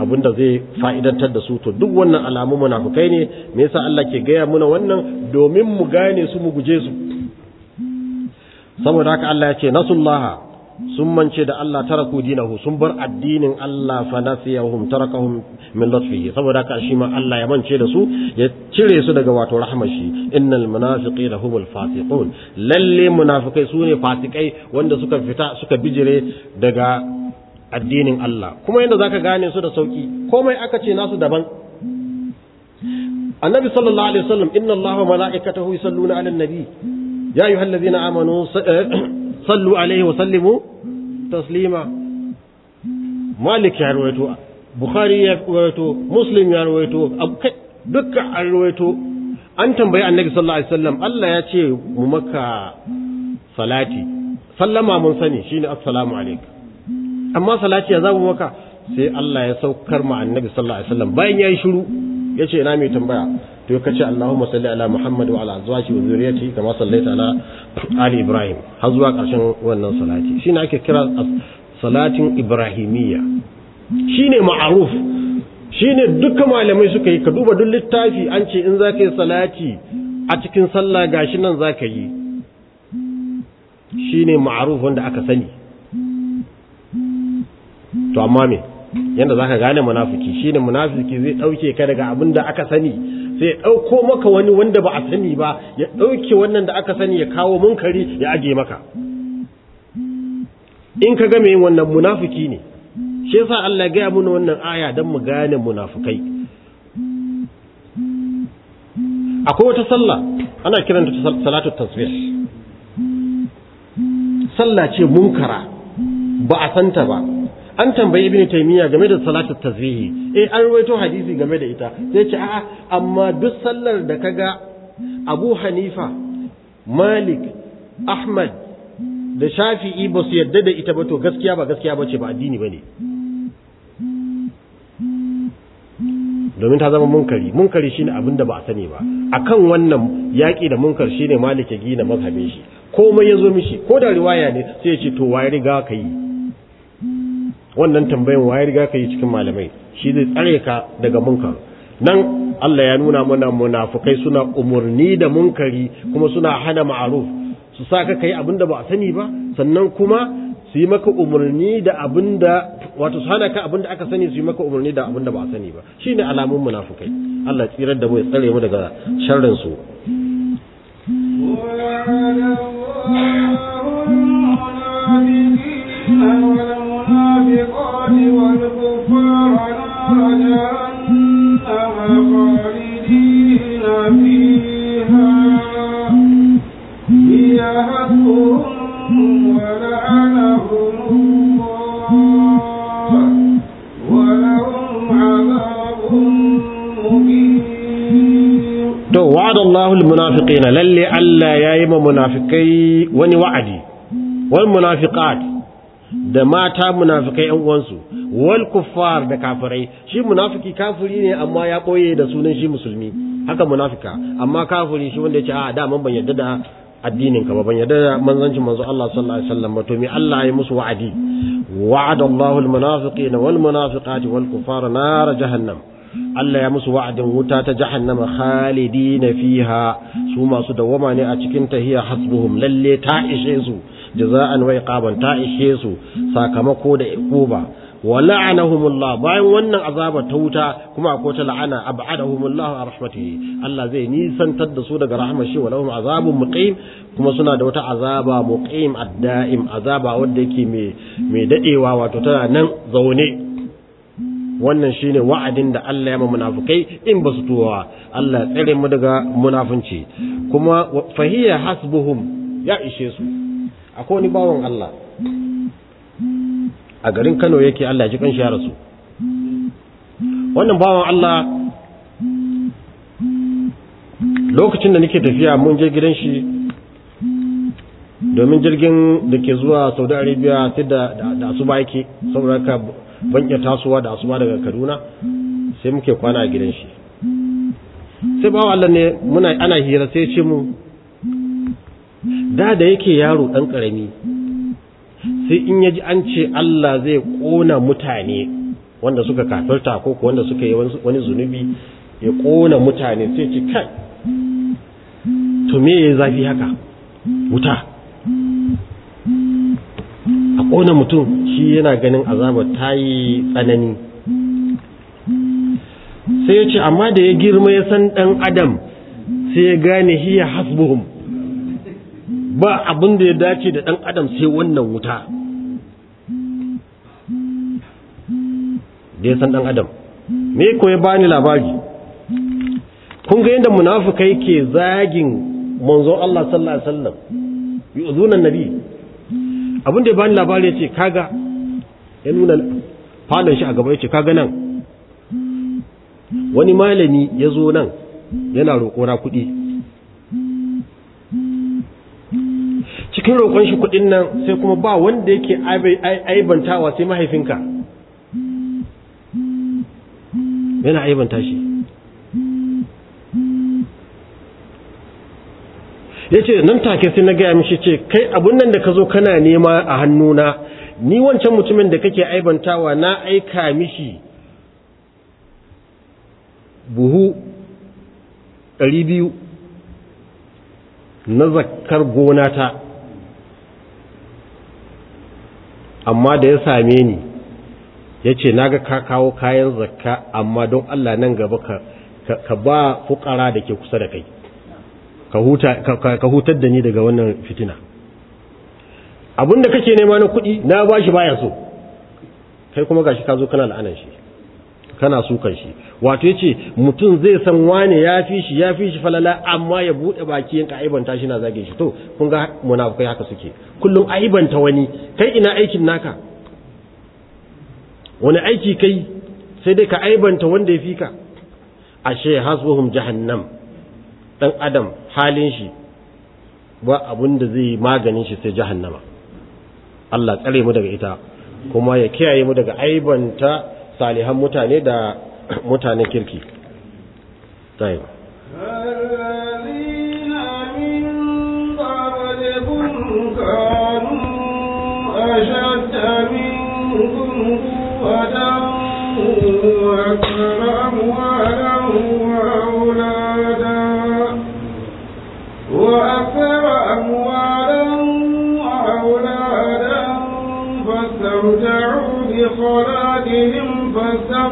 abin da zai fa'idantar da su. To duk wannan alamu munafukai ne me yasa Allah ke gaya muna wannan? Domin mu gane su mu guje su. Saboda haka Allah ya ce nasullaha sun mance da Allah taraku dinahu sun bar addinin Allah fa nasiyahum tarakahum min lutfihi. Saboda haka shi ma Allah ya mance da su ya cire su daga wato rahmar shi. Innal munafiqina humul fasiqun. Lalle munafikai su ne fasikai wanda suka fita suka bijire daga addinin Allah. Kuma yanda zaka gane su da sauƙi komai aka ce nasu daban. Annabi sallallahu alaihi wasallam inna allaha wa malaikatahu yusalluna ala nabi. Ya ayyuhallazina amanu (clears throat) sallu alaihi wa sallimu taslima malik ya rawaito bukhari ya rawaito muslim ya rawaito dukkan an rawaito an tambayi annabi sallallahu alaihi wasallam Allah ya ce mu maka salati sallama mun sani shine assalamu alaikum amma salati ya za mu maka sai Allah ya saukar ma annabi sallallahu alaihi wasallam bayan yayi shiru ya ce ina mai tambaya to kace Allahumma salli ala Muhammad wa ala azwaji wa zurriyyati kama sallaita ala ali Ibrahim har zuwa ƙarshen wannan salati. Shine ake kira salatin ibrahimiyya. Shine ma'ruf shine dukkan malamai suka yi ka duba duk littafi an ce in zaka yi salati a cikin sallah gashi nan zaka yi. Shine ma'ruf wanda aka sani. To amma me? Yanda zaka gane munafiki shine munafiki zai ɗauke ka daga abin da aka sani. Sai ya ɗauko maka wani wanda ba a sani ba ya ɗauke wannan da aka sani ya kawo munkari ya aje maka. In ka ga yin wannan munafiki ne shi yasa Allah ya ga mu wannan aya dan mu gane munafikai akwai wata sallah ana kiranta salatu tasbih. Sallah ce munkara ba a santa ba. An tambayi ibn taymiya game da salatu tasbihi. Eh an rawaito hadisi game da ita. Sai ce a'a amma duk sallar da kaga Abu Hanifa Malik Ahmad da Shafi'i ba su yadda da ita ba to gaskiya ba gaskiya bace ba addini ba ne domin ta zama munkari. Munkari shine abin da ba a sani ba. Akan wannan yaki da munkar shine malik ya gina mazhabin shi. Komai ya zo mishi. Ko da riwaya ne sai ya ce to waye riga ka yi? wannan tambayan waye riga ka yi cikin malamai shi zai tsare ka daga munkar nan Allah ya nuna mana munafukai suna umurni da munkari kuma suna hana ma'aruf su saka kai abin da ba a sani ba sannan kuma su yi maka umarni da abin da wato su hana ka abin da aka sani su yi maka umarni da abin da ba a sani ba shine alamun munafukai Allah tsirar da mu ya tsare mu daga sharrin su والمنافقات المنافقين للي ألا يا يما منافقي وني وعدي والمنافقات. Da mata munafikai ƴan uwansu wal kuffar da kafirai. Shi munafiki kafiri ne amma ya koye da sunan shi musulmi. Haka munafika. Amma kafiri shi wanda ya ce a da man ban yarda da addinin ka ba ban yarda da manzancin manzo Allah sallallahu alaihi wasallam to me Allah ya musu wa'adi? Wa'ada Allahu al munafiqina wal munafiqati wal kuffar nar jahannam. Allah ya musu wa'adin wuta ta jahannama khalidina fiha. Su masu dawama ne a cikin tahiya hasbuhum. Lalle ta ishe su. Jaza'an wa iqaban ta ishe su sakamako da ikuba wa la'anahumullah bayan wannan azaba ta wuta kuma akwai ta la'ana ab'adahumullah a rahmatihi. Allah zai nisantar da su daga rahmar shi wa lahum azabun muqim kuma suna da wata azaba muqim ad-da'im azaba wanda yake mai mai dadewa wato tana nan zaune. Wannan shine wa'adin da Allah ya ma munafikai in ba su tuwa Allah ya tsare mu daga munafunci. Kuma fahiya hasbuhum ya ishe su. Akwai wani bawan Allah. A garin Kano yake Allah ji kanshi ya rasu. Wannan bawan Allah lokacin da nake tafiya mun je gidan shi domin jirgin da ke zuwa Saudi Arabia sai da da asuba yake. Saboda ka banke tasowa da asuba daga Kaduna sai muke kwana a gidan shi. Sai bawan Allah ne muna ana hira sai ya ce mu da da yake yaro ɗan ƙarami sai in yaji an ce Allah zai ƙona mutane wanda suka kafirta ko wanda suka yi wani zunubi ya ƙona mutane sai ce kai to me ya zafi haka? Wuta. A ƙona mutum shi yana ganin azaba ta yi tsanani. Sai ya ce amma da ya girma ya san ɗan adam sai ya gane hiya hasbuhum. Ba abin da ya dace da ɗan adam sai wannan wuta. Da ya san ɗan adam. Me ko ya bani labari? Kun ga yadda munafukai ke zagin manzon Allah sallallahu alaihi wasallam. Yu'zuna nabi abin da ya bani labari ya ce kaga ya nuna falon shi a gaba ya ce kaga nan. Wani malami ya zo nan yana roƙona kuɗi cikin roƙon shi kuɗin nan sai kuma ba wanda yake aibantawa sai mahaifinka. Yana aibanta shi. Ya ce nan take sai na gaya mishi ce kai abun nan da ka zo kana nema a hannuna ni wancan mutumin da kake aibantawa na aika mishi buhu ɗari biyu na zakkar gonata amma da ya same ni ya ce na ga ka kawo kayan zakka amma don Allah nan gaba ka ba fukara da ke kusa da kai. Ka hutar da ni daga wannan fitina. Abinda kake nema na kuɗi na ba shi baya so. Kai kuma gashi ka zo kana la'anan shi. Kana sukan shi. Wato ya ce mutum zai san wane ya fi shi ya fi shi falala amma ya buɗe baki yanka aibanta shi na zage shi. To kun ga munafukai haka suke. Kullum aibanta wani kai ina aikin naka? Wani aiki kai? Sai dai ka aibanta wanda ya fi ka. Ashe hasbuhum jahannam. Dan adam halin shi ba abun da zai maganin shi sai jahannama. Allah tsare mu daga ita kuma ya kiyaye mu daga aibanta salihan mutane da (clears throat) mutanen kirki tayi الذين من قبلكم كانوا أشد منكم قوة وأكثر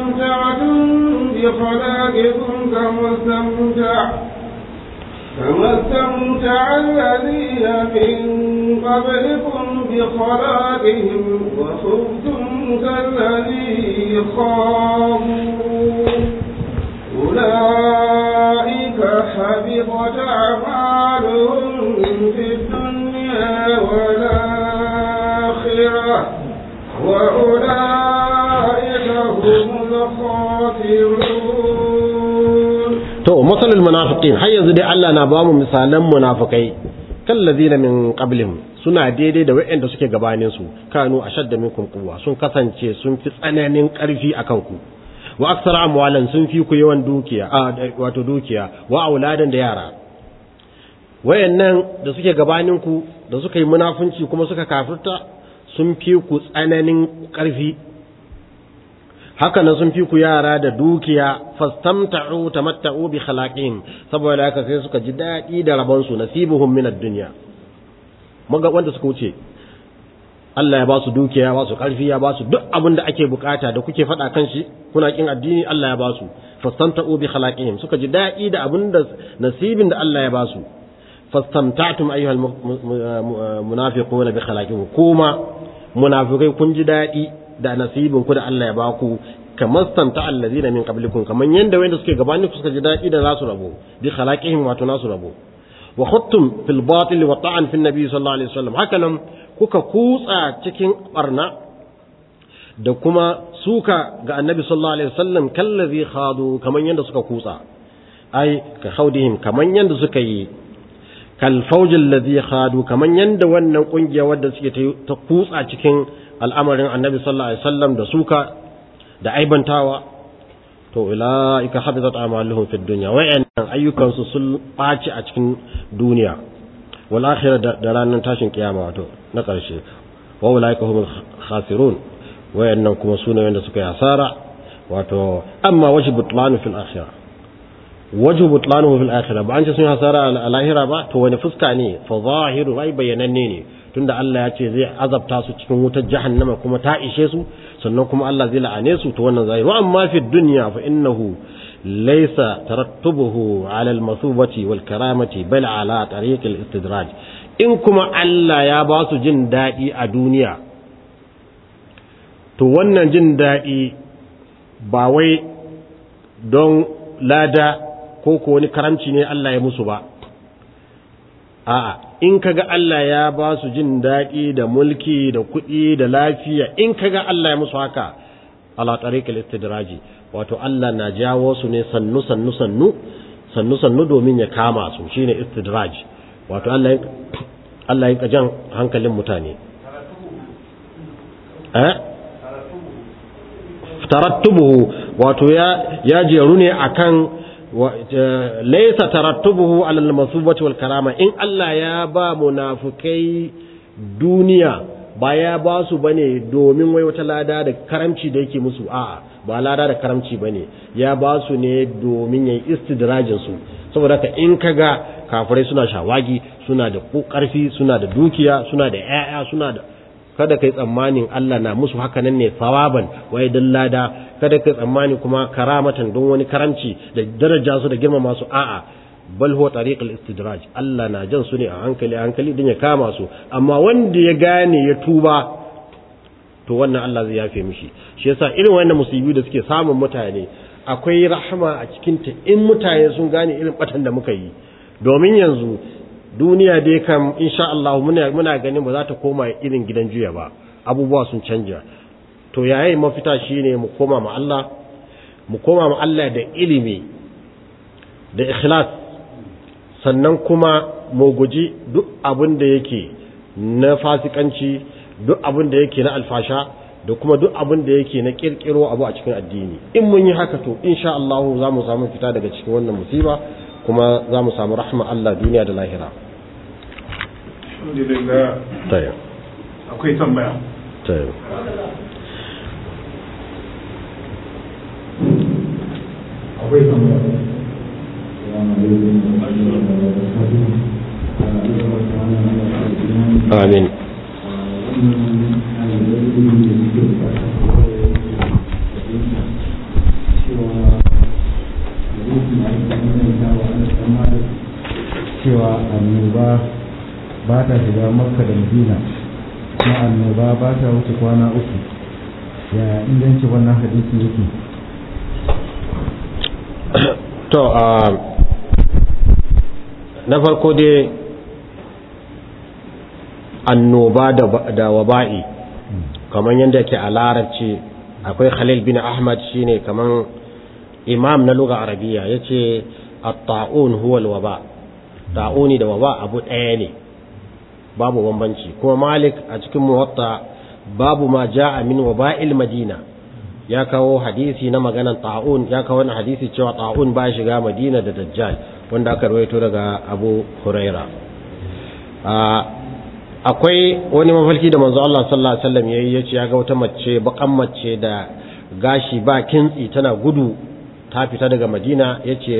فاستمتعتم بخلاقكم كما استمتع كما استمتع الذين من قبلكم بخلاقهم وخذتم كالذي خاضوا أولئك حبطت أعمالهم في الدنيا والآخرة. وأولئك to masalul munafiqin har yanzu dai Allah na ba mu misalan munafikai kallazina min qablihim suna daidai da waɗanda suke gabanin su kanu ashadda minkum quwwa sun kasance sun fi tsananin ƙarfi akan ku wa aksara amwalan sun fi ku yawan dukiya wato dukiya wa auladan da yara wayannan da suke gabanin ku da suka yi munafunci kuma suka kafirta sun fi ku tsananin ƙarfi haka nan sun fi ku yara da dukiya fastamta'u tamatta'u bi khalaqihim saboda haka sai suka ji daɗi da rabon su nasibuhum min ad-dunya. Maga wanda suka wuce. Allah ya ba su dukiya ya ba su ƙarfi ya ba su duk abin da ake buƙata da kuke faɗa kan shi kuna kin addini Allah ya ba su. Fastamta'u bi khalaqihim suka ji daɗi da abin da nasibin da Allah ya ba su. Fastamta'tum ayyuhal munafiquna bi khalaqihim kuma munafikai kun ji daɗi da nasibin ku da Allah ya baku kamar stanta allazina min qablikum kaman yanda wanda suke gabanin ku suka ji daɗi da za su rabo bi khalaqihim wato nasu rabo wa khuttum fil batil wa ta'an fi nabi sallallahu alaihi wasallam. Haka nan kuka kutsa cikin barna da kuma suka ga annabi sallallahu alaihi wasallam kallazi khadu kaman yanda suka kutsa. Ai ka khaudihim kaman yanda suka yi. Kal fawjil ladhi khadu kaman yanda wannan ƙungiya wadda suke ta kutsa cikin al'amarin annabi sallallahu alaihi wasallam da suka da aibantawa to ulaika habitat a'maluhum fid dunya. Wa'annan ayyukan su sun ɓaci a cikin duniya. Wal akhirah da ranar tashin kiyama wato na ƙarshe wa ulaika humul khasirun. Wa'annan kuma su ne wanda suka yi asara. Wato amma wajib butlanu fil akhirah. Wajib butlanu fil akhirah. Ba an ce sun hasara a lahira ba to wani fuska ne fa zahiru ai bayananne ne. Tunda Allah ya ce zai azabta su cikin wutar jahannama kuma ta ishe su sannan kuma Allah zai la'ane su to wannan zahiri wa amma fi dunya fa innahu laysa tarattubuhu ala al-masubati wal karamati bal ala tariq al-istidraj. In kuma Allah ya ba su jin daɗi a duniya to wannan jin daɗi ba wai don lada ko ko wani karamci ne Allah ya musu ba. A'a in kaga Allah ya ba su jin daɗi da mulki da kuɗi da lafiya in kaga Allah ya musu haka ala tariqil istidraji. Wato Allah na jawo su ne sannu sannu sannu sannu sannu domin ya kama su shine istidraj. Wato Allah Allah ya jan hankalin mutane. Eh? Tarattubuhu. Wato ya ya jeru ne akan laisa tarattubuhu ala al-masubati wal karama in Allah ya ba munafikai duniya ba ya ba su ba ne domin wai wata lada da karamci da yake musu. A'a ba lada da karamci ba ne. Ya ba su ne domin yayi istidrajin su. Saboda ka in kaga kafirai suna shawagi suna da ƙarfi suna da dukiya suna da ƴaƴa suna da kada kai tsammanin Allah na musu haka nan ne sawaban wai dan lada kada kai tsammani kuma karamatan don wani karamci da daraja su da girmama su a'a bal huwa tariqul istidraj. Allah na jan su ne a hankali hankali din ya kama su. Amma wanda ya gane ya tuba to wannan Allah zai yafe mishi. Shi yasa irin wannan musibi da suke samun mutane akwai rahama a cikin ta in mutane sun gane irin batan da muka yi. Domin yanzu duniya dai kam insha Allah muna muna ganin ba za ta koma irin gidan juya ba. Abubuwa sun canja. To yayin mafita shine mu koma ma Allah mu koma ma Allah da ilimi da ikhlas sannan kuma mu guji duk abin da yake na fasikanci duk abin da yake na alfasha da kuma duk abin da yake na kirkiro abu a cikin addini. In mun yi haka to insha Allah za mu samu fita daga cikin wannan musiba kuma za mu samu rahma Allah duniya da lahira. Alhamdulillah. Tayyib. Akwai tambaya? Tayyib. Akwai tambaya. Amin. Cewa annoba ba ta shiga makka da madina kuma annoba ba ta wuce kwana uku. Ya inganci wannan hadisi yake? To na farko dai annoba da waba'i kamar yadda ke a larabci akwai khalil bin ahmad shine kamar imam na luga arabiya ya ce at-ta'un huwa al-waba. Ta'uni da waba abu ɗaya ne babu bambanci. Kuma malik a cikin muwatta babu ma ja'a min waba'il madina. Ya kawo hadisi na maganan ta'un ya kawo wani hadisi cewa ta'un ba shiga madina da dajjal wanda aka rawaito daga abu huraira. Akwai wani mafalki da manzo Allah sallallahu alaihi wasallam yayi ya ce ya ga wata mace bakan mace da gashi ba kintsi tana gudu ta fita daga madina ya ce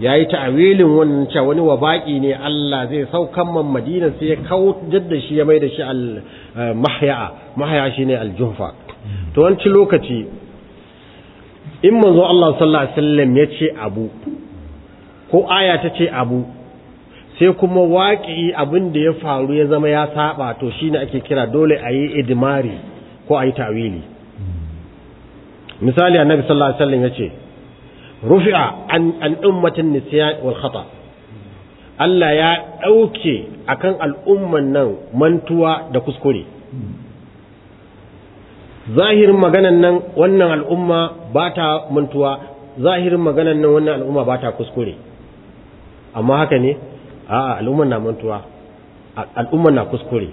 ya yi ta'awilin wannan cewa wani wabaki ne Allah zai saukan man madina sai ya kawo da shi ya mai da shi al-mahya mahya shine al-juhfa. To lokaci. In manzo Allah sallallahu alaihi wasallam ya ce abu ko aya ta ce abu sai kuma waƙi abin da ya faru ya zama ya saba to shine ake kira dole a yi idmari ko a yi ta'wili. Misali annabi sallallahu alaihi wasallam ya ce rufi'a an an ummatin nisyan wal khata. Allah ya ɗauke akan al'umman nan mantuwa da kuskure. Zahirin maganan nan wannan al'umma ba ta mantuwa zahirin maganan nan wannan al'umma ba ta kuskure. Amma haka ne? A'a al'umman na mantuwa. Al'umman na kuskure.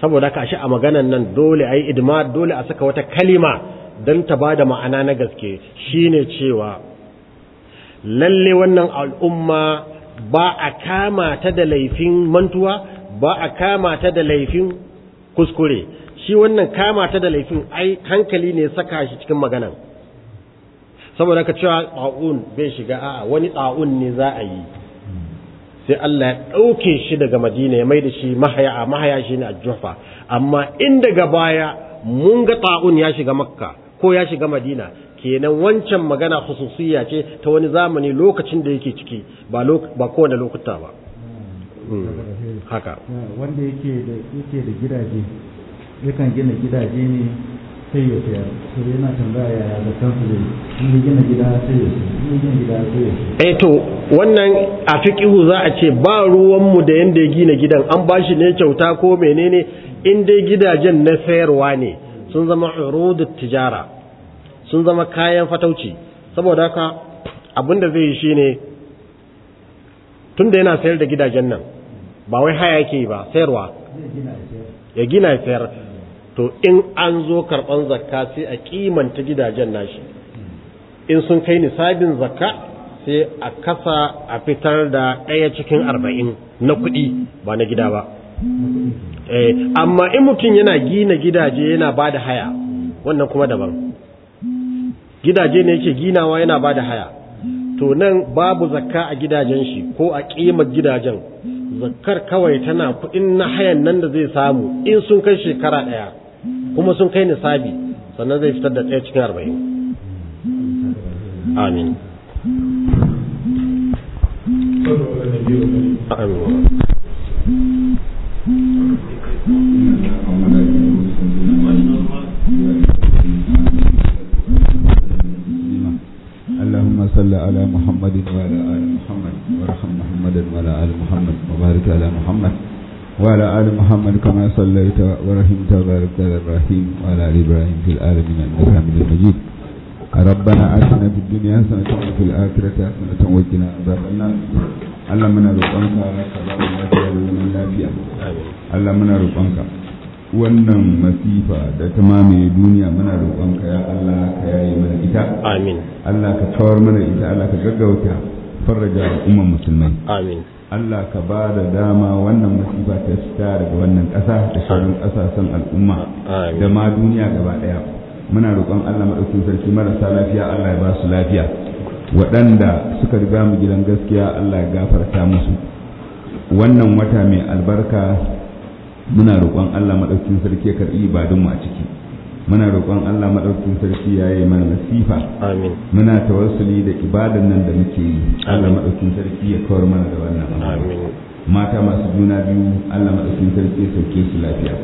Saboda haka shi a maganan nan dole a yi idma dole a saka wata kalima don ta ba da ma'ana na gaske. Shine cewa lalle wannan al'umma ba a kama ta da laifin mantuwa ba a kama ta da laifin kuskure. Shi wannan kama ta da laifin ai hankali ne saka shi cikin maganan. Saboda ka cewa tsa'un bai shiga a'a wani tsa'un ne za a yi. Sai Allah ya ɗauke shi daga madina ya mai da shi mahaya a mahaya shi ne a jufa. Amma in daga baya mun ga tsa'un ya shiga makka ko ya shiga madina kenan wancan magana khususiyya ce ta wani zamani lokacin da yake ciki ba ba kowane lokuta ba. Haka. Wanda yake da yake da gidaje. Yakan gina gidaje ne sai ya sayar. To yana tambaya yaya da kansu zai in ya gina gida sai ya sayar. In ya gina gida sai ya sayar. Eh to wannan a fiqihu za a ce ba ruwan mu da yanda ya gina gidan. An bashi ne kyauta ko menene? In dai gidajen na sayarwa ne sun zama urudut tijara. Sun zama kayan fatauci. Saboda haka abin da zai yi shine tunda yana sayar da gidajen nan ba wai haya yake ba sayarwa. Ya gina ya sayar. To in an zo karɓan zakka sai a kimanta gidajen nashi. In sun kai nisabin zakka sai a kasa a fitar da ɗaya cikin arba'in na kuɗi ba na gida ba. Eh, amma in mutum yana gina gidaje yana ba da haya wannan kuma daban. Gidaje ne yake ginawa yana ba da haya. To nan babu zakka a gidajen shi ko a ƙimar gidajen. Zakkar kawai tana kuɗin na hayan nan da zai samu in sun kai shekara ɗaya. Kuma sun kai nisabi sannan zai fitar da ɗaya cikin arba'in. Amin. اللهم صل على محمد وعلى آل محمد وارحم محمدا وعلى آل محمد وبارك على محمد وعلى آل محمد كما صليت ورحمت وباركت على إبراهيم وعلى آل إبراهيم في العالمين إنك حميد مجيد ربنا آتنا في الدنيا حسنة وفي الآخرة حسنة وقنا عذاب النار Allah muna roƙonka ka ba mu lafiya da zaman lafiya Allah muna roƙonka wannan masifa da ta mamaye duniya muna roƙonka ya Allah ka yaye mana ita amin Allah ka kawar mana ita Allah ka gaggauta farraja al'umman musulmai. Amin. Allah ka ba da dama wannan masifa ta fita daga wannan ƙasa da sauran ƙasashen al'umma da ma duniya gaba ɗaya. Muna roƙon Allah maɗaukin sarki marasa lafiya Allah ya ba su lafiya. Waɗanda suka riga mu gidan gaskiya Allah ya gafarta musu. Wannan wata mai albarka muna roƙon Allah maɗaukin sarki ya karɓi ibadunmu a ciki. Muna roƙon Allah maɗaukin sarki ya yi mana nasifa. Amin. Muna tawassuli da ibadan nan da muke yi. Allah maɗaukin sarki ya kawar mana da wannan amin. Mata masu juna biyu Allah maɗaukin sarki ya sauke su lafiya.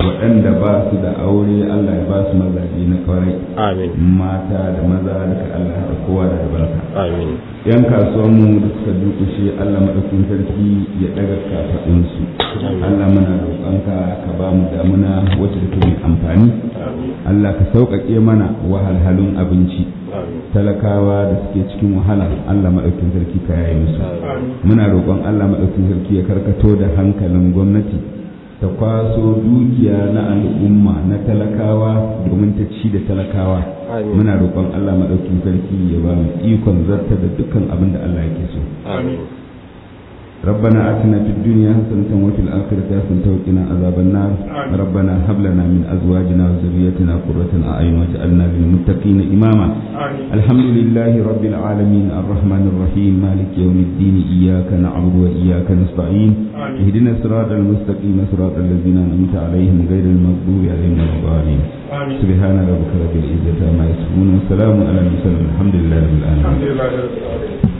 Waɗanda ba su da aure Allah ya ba su mazaje na ƙwarai. Amin. Mata da maza daga Allah da kowa da albarka. Amin. Yan kasuwanmu da suka dukushe Allah maɗaukin sarki ya ɗaga kafaɗinsu Allah muna roƙonka ka ba mu damuna wacce take mai amfani. Allah ka sauƙaƙe mana wahalhalun abinci. Talakawa da suke cikin wahala Allah maɗaukin sarki ka yaye musu. Muna roƙon Allah maɗaukin sarki ya karkato da hankalin gwamnati. Ta kwaso dukiya na al'umma na talakawa domin ta ci da talakawa. Muna roƙon Allah maɗaukin sarki ya ba mu ikon zarta da dukkan abin da Allah yake so. Amin. ربنا آتنا في الدنيا حسنة وفي الآخرة حسنة وقنا عذاب النار ربنا هب لنا من أزواجنا وذريتنا قرة أعين واجعلنا للمتقين إماما الحمد لله رب العالمين الرحمن الرحيم مالك يوم الدين إياك نعبد وإياك نستعين اهدنا الصراط المستقيم صراط الذين أنعمت عليهم غير المغضوب عليهم ولا الضالين سبحان ربك رب العزة عما يصفون وسلام على المرسلين الحمد لله رب العالمين Alhamdulillah.